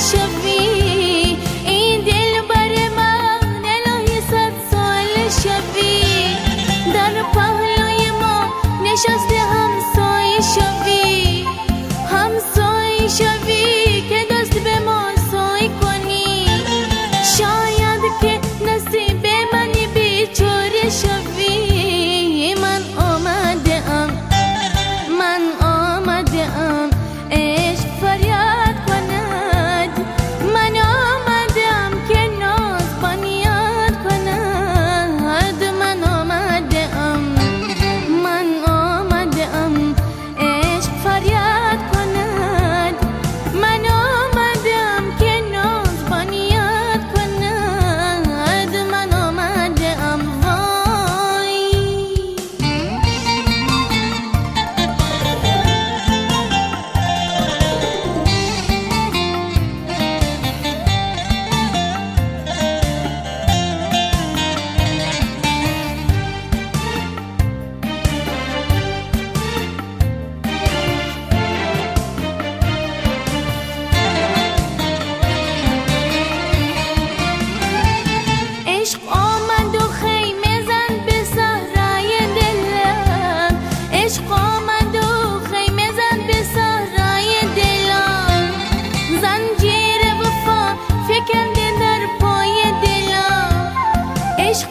should be Beş